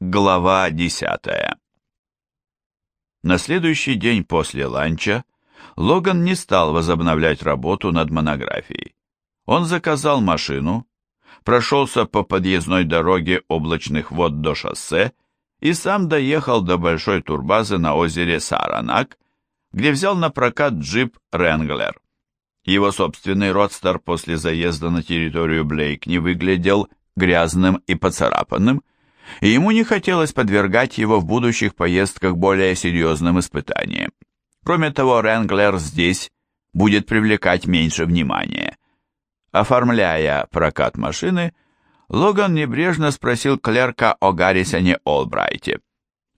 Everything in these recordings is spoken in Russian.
Глава десятая На следующий день после ланча Логан не стал возобновлять работу над монографией. Он заказал машину, прошелся по подъездной дороге облачных вод до шоссе и сам доехал до большой турбазы на озере Саранак, где взял на прокат джип «Ренглер». Его собственный родстер после заезда на территорию Блейкни выглядел грязным и поцарапанным, и ему не хотелось подвергать его в будущих поездках более серьезным испытаниям. Кроме того, Ренглер здесь будет привлекать меньше внимания. Оформляя прокат машины, Логан небрежно спросил клерка о Гаррисоне Олбрайте.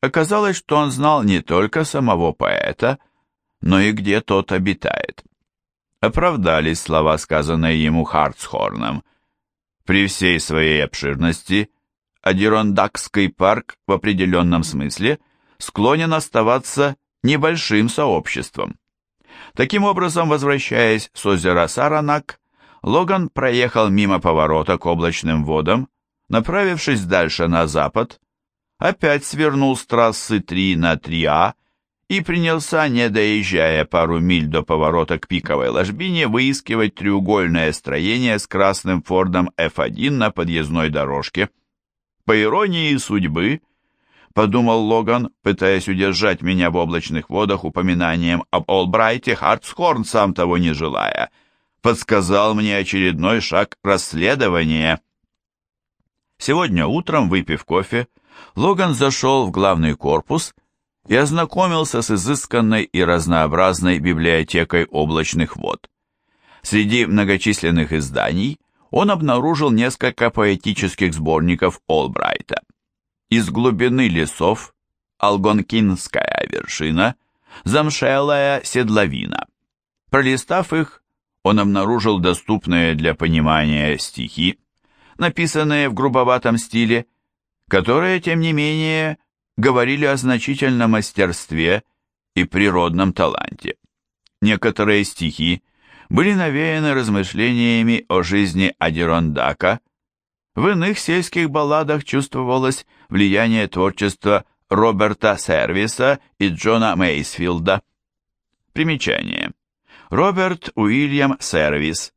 Оказалось, что он знал не только самого поэта, но и где тот обитает. Оправдались слова, сказанные ему Хартсхорном. При всей своей обширности Адирондакский парк в определенном смысле склонен оставаться небольшим сообществом. Таким образом, возвращаясь с озера Саранак, Логан проехал мимо поворота к облачным водам, направившись дальше на запад, опять свернул с трассы 3 на 3А и принялся, не доезжая пару миль до поворота к пиковой ложбине, выискивать треугольное строение с красным Фордом F1 на подъездной дорожке. По иронии судьбы, подумал Логан, пытаясь удержать меня в облачных водах упоминанием об Олбрайте, Хартсхорн, сам того не желая, подсказал мне очередной шаг расследования. Сегодня утром, выпив кофе, Логан зашел в главный корпус и ознакомился с изысканной и разнообразной библиотекой облачных вод. Среди многочисленных изданий он обнаружил несколько поэтических сборников Олбрайта. Из глубины лесов Алгонкинская вершина, замшелая седловина. Пролистав их, он обнаружил доступные для понимания стихи, написанные в грубоватом стиле, которые, тем не менее, говорили о значительном мастерстве и природном таланте. Некоторые стихи были навеяны размышлениями о жизни Адирондака, в иных сельских балладах чувствовалось влияние творчества Роберта Сервиса и Джона Мейсфилда. Примечание. Роберт Уильям Сервис,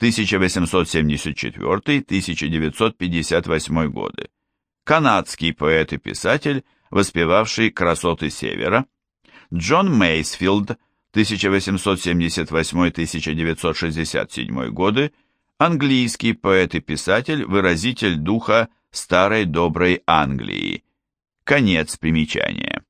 1874-1958 годы. Канадский поэт и писатель, воспевавший красоты Севера. Джон Мейсфилд, 1878-1967 годы, английский поэт и писатель, выразитель духа старой доброй Англии. Конец примечания.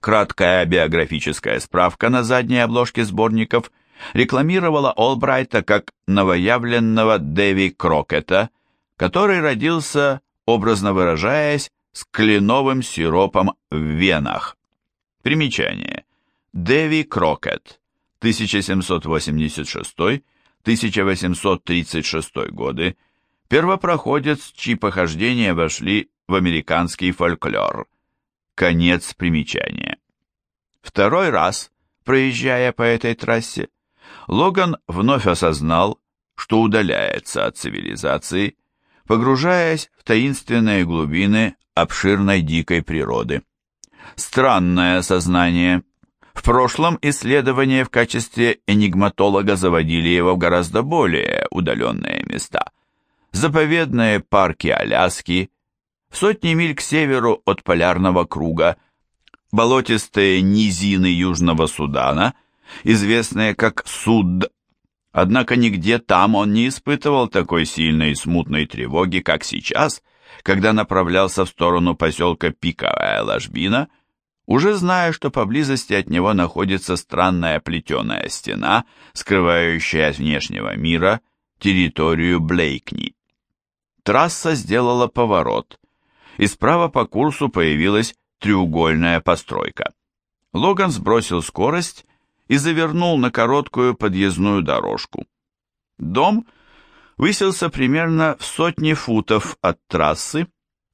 Краткая биографическая справка на задней обложке сборников рекламировала Олбрайта как новоявленного Дэви Крокета, который родился, образно выражаясь, с кленовым сиропом в венах. Примечание. Дэви Крокет, 1786-1836 годы, первопроходец, чьи похождения вошли в американский фольклор. Конец примечания. Второй раз, проезжая по этой трассе, Логан вновь осознал, что удаляется от цивилизации, погружаясь в таинственные глубины обширной дикой природы. Странное сознание. В прошлом исследования в качестве энигматолога заводили его в гораздо более удаленные места. Заповедные парки Аляски, сотни миль к северу от полярного круга, болотистые низины Южного Судана, известные как Суд. Однако нигде там он не испытывал такой сильной и смутной тревоги, как сейчас, когда направлялся в сторону поселка Пиковая Ложбина, уже зная, что поблизости от него находится странная плетеная стена, скрывающая от внешнего мира территорию Блейкни. Трасса сделала поворот, и справа по курсу появилась треугольная постройка. Логан сбросил скорость и завернул на короткую подъездную дорожку. Дом высился примерно в сотне футов от трассы,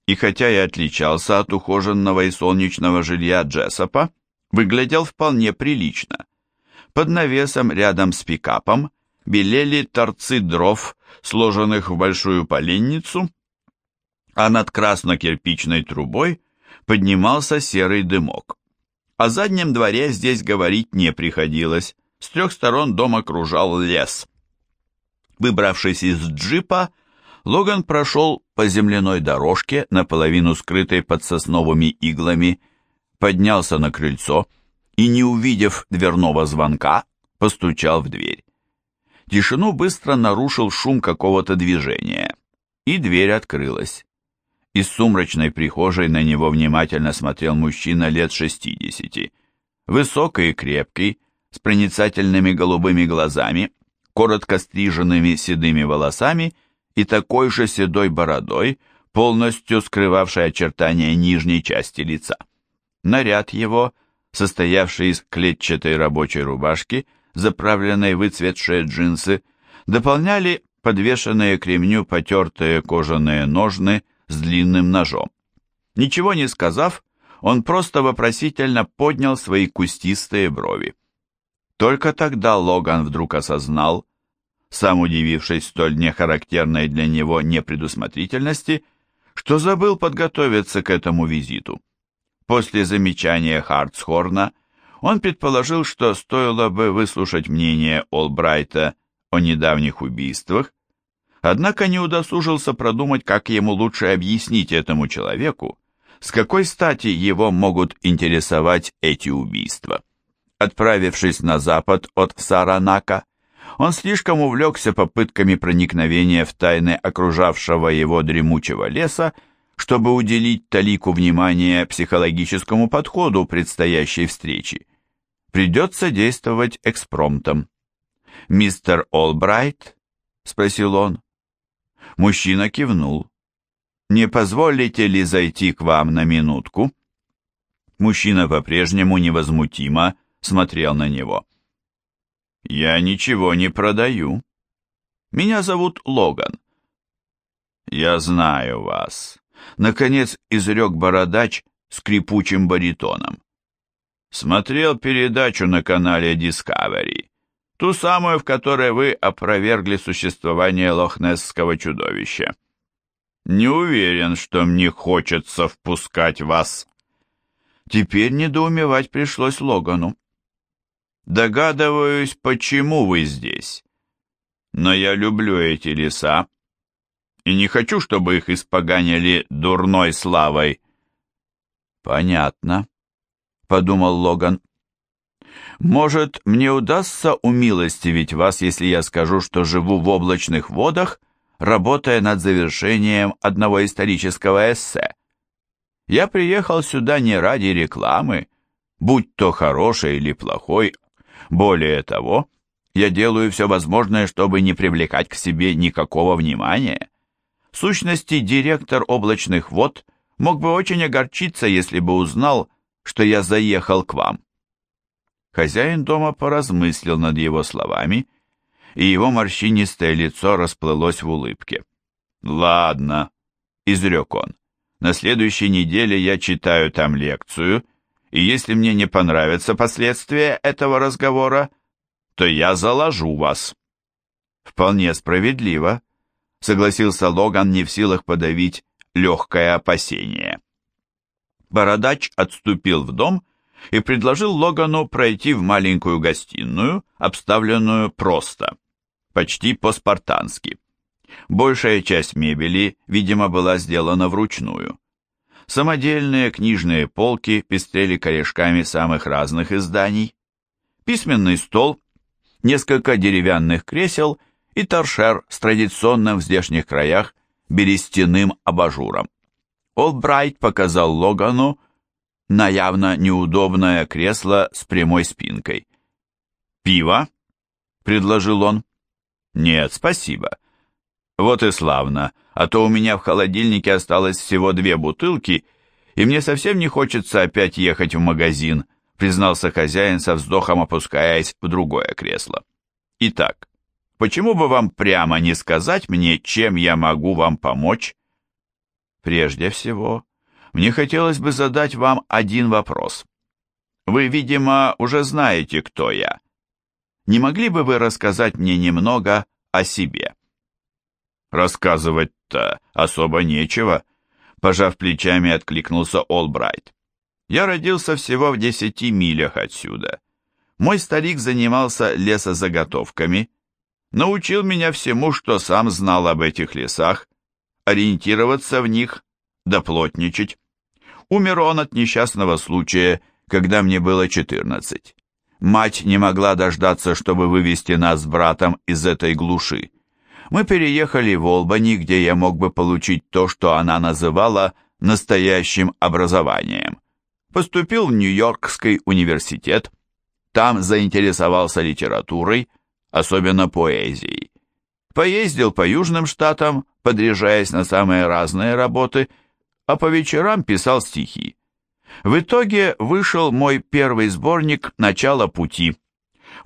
и хотя и отличался от ухоженного и солнечного жилья Джессопа, выглядел вполне прилично. Под навесом рядом с пикапом белели торцы дров, сложенных в большую поленницу, а над красно-кирпичной трубой поднимался серый дымок. О заднем дворе здесь говорить не приходилось, с трех сторон дом окружал лес. Выбравшись из джипа, Логан прошел по земляной дорожке, наполовину скрытой под сосновыми иглами, поднялся на крыльцо и, не увидев дверного звонка, постучал в дверь. Тишину быстро нарушил шум какого-то движения, и дверь открылась. Из сумрачной прихожей на него внимательно смотрел мужчина лет шестидесяти, высокий и крепкий, с проницательными голубыми глазами, коротко стриженными седыми волосами и такой же седой бородой, полностью скрывавшей очертания нижней части лица. Наряд его, состоявший из клетчатой рабочей рубашки, заправленной выцветшие джинсы, дополняли подвешенные к ремню потертые кожаные ножны с длинным ножом. Ничего не сказав, он просто вопросительно поднял свои кустистые брови. Только тогда Логан вдруг осознал, сам удивившись столь нехарактерной для него непредусмотрительности, что забыл подготовиться к этому визиту. После замечания Хартсхорна он предположил, что стоило бы выслушать мнение Олбрайта о недавних убийствах, однако не удосужился продумать, как ему лучше объяснить этому человеку, с какой стати его могут интересовать эти убийства. Отправившись на запад от Саранака, он слишком увлекся попытками проникновения в тайны окружавшего его дремучего леса, чтобы уделить талику внимания психологическому подходу предстоящей встречи. Придется действовать экспромтом. «Мистер Олбрайт?» — спросил он. Мужчина кивнул. «Не позволите ли зайти к вам на минутку?» Мужчина по-прежнему невозмутимо смотрел на него. «Я ничего не продаю. Меня зовут Логан». «Я знаю вас», — наконец изрек бородач скрипучим баритоном. «Смотрел передачу на канале Discovery, ту самую, в которой вы опровергли существование лохнесского чудовища. Не уверен, что мне хочется впускать вас». Теперь недоумевать пришлось Логану. Догадываюсь, почему вы здесь. Но я люблю эти леса и не хочу, чтобы их испоганили дурной славой. Понятно, подумал Логан. Может, мне удастся умилостивить вас, если я скажу, что живу в облачных водах, работая над завершением одного исторического эссе. Я приехал сюда не ради рекламы, будь то хороший или плохой, более того, я делаю все возможное, чтобы не привлекать к себе никакого внимания. В сущности, директор облачных вод мог бы очень огорчиться, если бы узнал, что я заехал к вам. Хозяин дома поразмыслил над его словами, и его морщинистое лицо расплылось в улыбке. «Ладно», — изрек он, — «на следующей неделе я читаю там лекцию, — и если мне не понравятся последствия этого разговора, то я заложу вас». «Вполне справедливо», — согласился Логан, не в силах подавить легкое опасение. Бородач отступил в дом и предложил Логану пройти в маленькую гостиную, обставленную просто, почти по-спартански. Большая часть мебели, видимо, была сделана вручную. Самодельные книжные полки пестрели корешками самых разных изданий, письменный стол, несколько деревянных кресел и торшер с традиционным в здешних краях берестяным абажуром. Олбрайт показал Логану на явно неудобное кресло с прямой спинкой. «Пиво?» — предложил он. «Нет, спасибо. Вот и славно, а то у меня в холодильнике осталось всего две бутылки, и мне совсем не хочется опять ехать в магазин, признался хозяин со вздохом опускаясь в другое кресло. Итак, почему бы вам прямо не сказать мне, чем я могу вам помочь? Прежде всего, мне хотелось бы задать вам один вопрос. Вы, видимо, уже знаете, кто я. Не могли бы вы рассказать мне немного о себе? Рассказывать-то особо нечего, Пожав плечами, откликнулся Олбрайт. Я родился всего в десяти милях отсюда. Мой старик занимался лесозаготовками, научил меня всему, что сам знал об этих лесах, ориентироваться в них, доплотничать. Умер он от несчастного случая, когда мне было четырнадцать. Мать не могла дождаться, чтобы вывести нас с братом из этой глуши. Мы переехали в Олбани, где я мог бы получить то, что она называла настоящим образованием. Поступил в Нью-Йоркский университет, там заинтересовался литературой, особенно поэзией. Поездил по южным штатам, подряжаясь на самые разные работы, а по вечерам писал стихи. В итоге вышел мой первый сборник «Начало пути».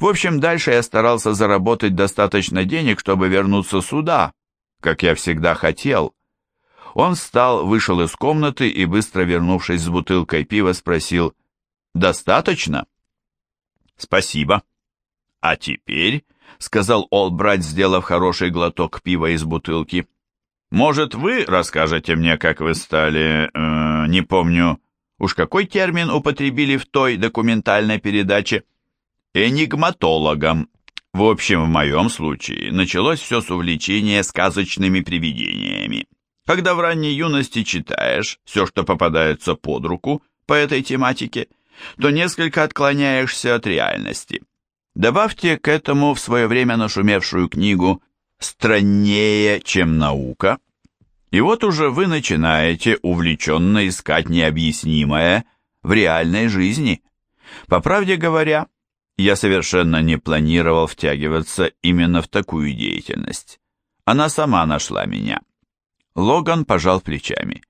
В общем, дальше я старался заработать достаточно денег, чтобы вернуться сюда, как я всегда хотел. Он встал, вышел из комнаты и, быстро вернувшись с бутылкой пива, спросил «Достаточно?» «Спасибо». «А теперь», — сказал Олбрайт, сделав хороший глоток пива из бутылки, «может, вы расскажете мне, как вы стали, э, не помню, Уж какой термин употребили в той документальной передаче? Энигматологом. В общем, в моем случае началось все с увлечения сказочными привидениями. Когда в ранней юности читаешь все, что попадается под руку по этой тематике, то несколько отклоняешься от реальности. Добавьте к этому в свое время нашумевшую книгу «Страннее, чем наука», и вот уже вы начинаете увлеченно искать необъяснимое в реальной жизни. По правде говоря, я совершенно не планировал втягиваться именно в такую деятельность. Она сама нашла меня. Логан пожал плечами.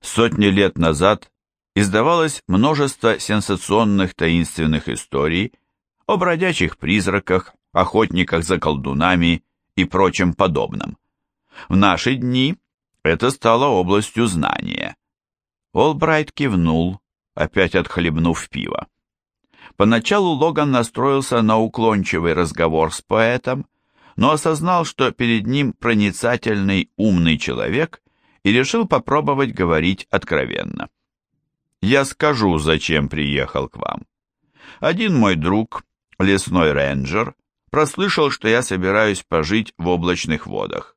Сотни лет назад издавалось множество сенсационных таинственных историй о бродячих призраках, охотниках за колдунами и прочем подобном. В наши дни это стало областью знания. Олбрайт кивнул, опять отхлебнув пиво. Поначалу Логан настроился на уклончивый разговор с поэтом, но осознал, что перед ним проницательный, умный человек, и решил попробовать говорить откровенно. «Я скажу, зачем приехал к вам. Один мой друг, лесной рейнджер, прослышал, что я собираюсь пожить в облачных водах.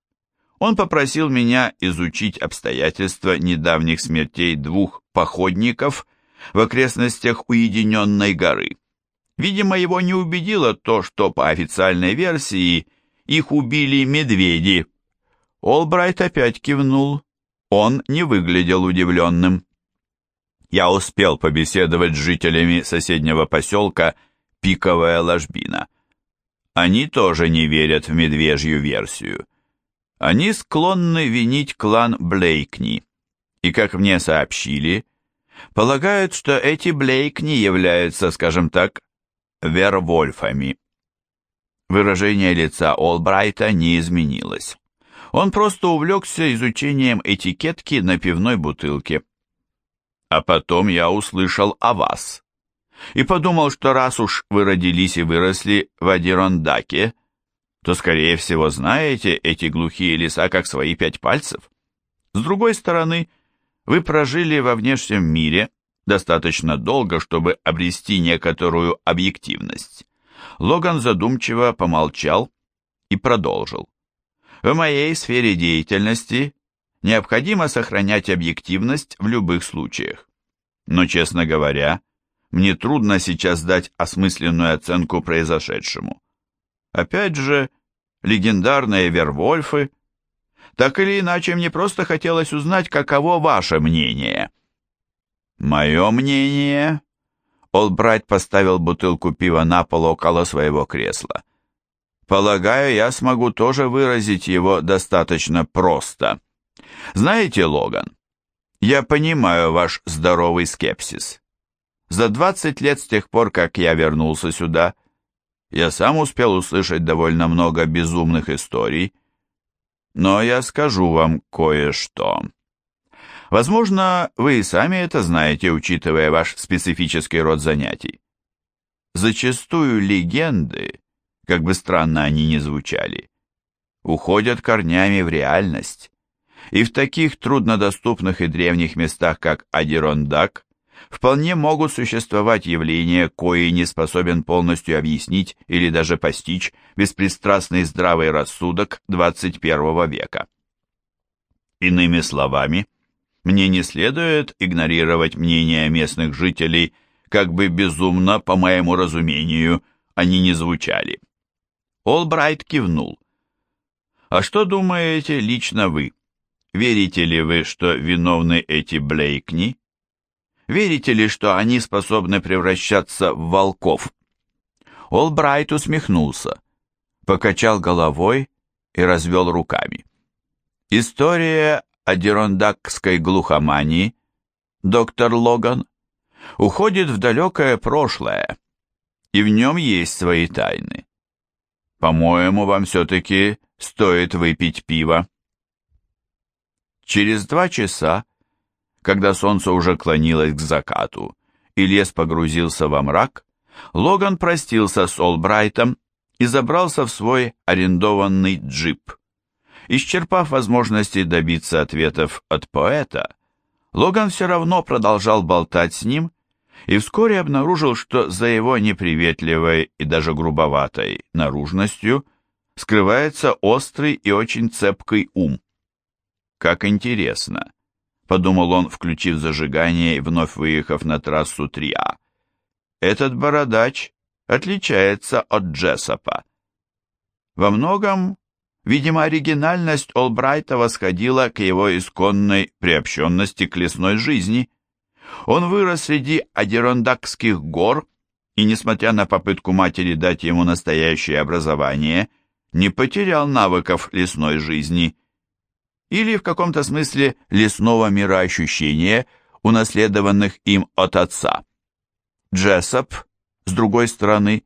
Он попросил меня изучить обстоятельства недавних смертей двух походников в окрестностях Уединенной горы. Видимо, его не убедило то, что по официальной версии их убили медведи. Олбрайт опять кивнул. Он не выглядел удивленным. Я успел побеседовать с жителями соседнего поселка Пиковая ложбина. Они тоже не верят в медвежью версию. Они склонны винить клан Блейкни, и, как мне сообщили, полагают, что эти Блейкни являются, скажем так, вервольфами. Выражение лица Олбрайта не изменилось. Он просто увлекся изучением этикетки на пивной бутылке. А потом я услышал о вас. И подумал, что раз уж вы родились и выросли в Адирондаке, то, скорее всего, знаете эти глухие леса как свои пять пальцев. С другой стороны, вы прожили во внешнем мире достаточно долго, чтобы обрести некоторую объективность. Логан задумчиво помолчал и продолжил. В моей сфере деятельности необходимо сохранять объективность в любых случаях. Но, честно говоря, мне трудно сейчас дать осмысленную оценку произошедшему. Опять же, легендарные Вервольфы. Так или иначе, мне просто хотелось узнать, каково ваше мнение. Мое мнение... Олбрайт поставил бутылку пива на пол около своего кресла. Полагаю, я смогу тоже выразить его достаточно просто. Знаете, Логан, я понимаю ваш здоровый скепсис. За 20 лет с тех пор, как я вернулся сюда, я сам успел услышать довольно много безумных историй, но я скажу вам кое-что. Возможно, вы и сами это знаете, учитывая ваш специфический род занятий. Зачастую легенды, как бы странно они ни звучали, уходят корнями в реальность. И в таких труднодоступных и древних местах, как Адирондак, вполне могут существовать явления, кои не способен полностью объяснить или даже постичь беспристрастный здравый рассудок 21 века. Иными словами, мне не следует игнорировать мнения местных жителей, как бы безумно, по моему разумению, они не звучали. Олбрайт кивнул. «А что думаете лично вы? Верите ли вы, что виновны эти Блейкни? Верите ли, что они способны превращаться в волков?» Олбрайт усмехнулся, покачал головой и развел руками. История адирондакской глухомании, доктор Логан, уходит в далекое прошлое, и в нем есть свои тайны. По-моему, вам все-таки стоит выпить пиво. Через два часа, когда солнце уже клонилось к закату и лес погрузился во мрак, Логан простился с Олбрайтом и забрался в свой арендованный джип. Исчерпав возможности добиться ответов от поэта, Логан все равно продолжал болтать с ним и вскоре обнаружил, что за его неприветливой и даже грубоватой наружностью скрывается острый и очень цепкий ум. «Как интересно», — подумал он, включив зажигание и вновь выехав на трассу 3А. «Этот бородач отличается от Джессопа. Во многом Видимо, оригинальность Олбрайта восходила к его исконной приобщенности к лесной жизни. Он вырос среди Адирондакских гор и, несмотря на попытку матери дать ему настоящее образование, не потерял навыков лесной жизни или в каком-то смысле лесного мироощущения, унаследованных им от отца. Джессоп, с другой стороны,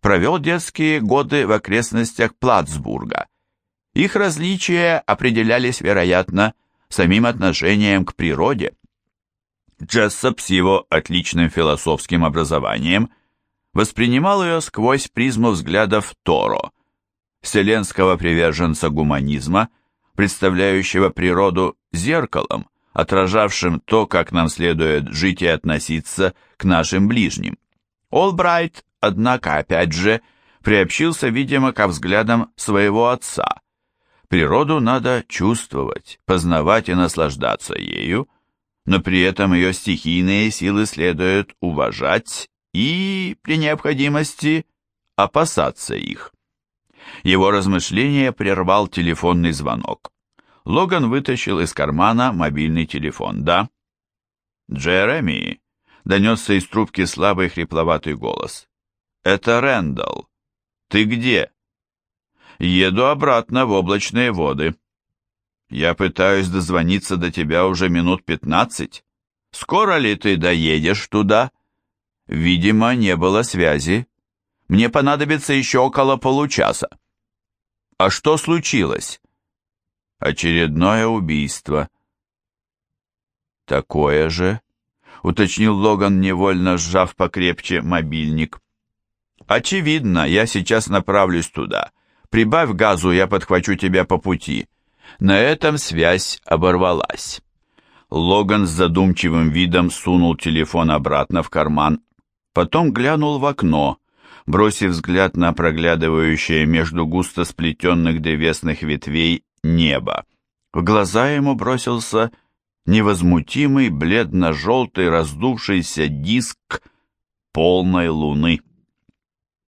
провел детские годы в окрестностях Плацбурга – их различия определялись, вероятно, самим отношением к природе. Джессоп с его отличным философским образованием воспринимал ее сквозь призму взглядов Торо, вселенского приверженца гуманизма, представляющего природу зеркалом, отражавшим то, как нам следует жить и относиться к нашим ближним. Олбрайт, однако, опять же, приобщился, видимо, ко взглядам своего отца, Природу надо чувствовать, познавать и наслаждаться ею, но при этом ее стихийные силы следует уважать и, при необходимости, опасаться их. Его размышление прервал телефонный звонок. Логан вытащил из кармана мобильный телефон. «Да?» «Джереми!» — донесся из трубки слабый хрипловатый голос. «Это Рэндалл. Ты где?» Еду обратно в облачные воды. Я пытаюсь дозвониться до тебя уже минут пятнадцать. Скоро ли ты доедешь туда? Видимо, не было связи. Мне понадобится еще около получаса. А что случилось? Очередное убийство. Такое же, уточнил Логан, невольно сжав покрепче мобильник. Очевидно, я сейчас направлюсь туда. Прибавь газу, я подхвачу тебя по пути. На этом связь оборвалась. Логан с задумчивым видом сунул телефон обратно в карман, потом глянул в окно, бросив взгляд на проглядывающее между густо сплетенных древесных ветвей небо. В глаза ему бросился невозмутимый бледно-желтый раздувшийся диск полной луны.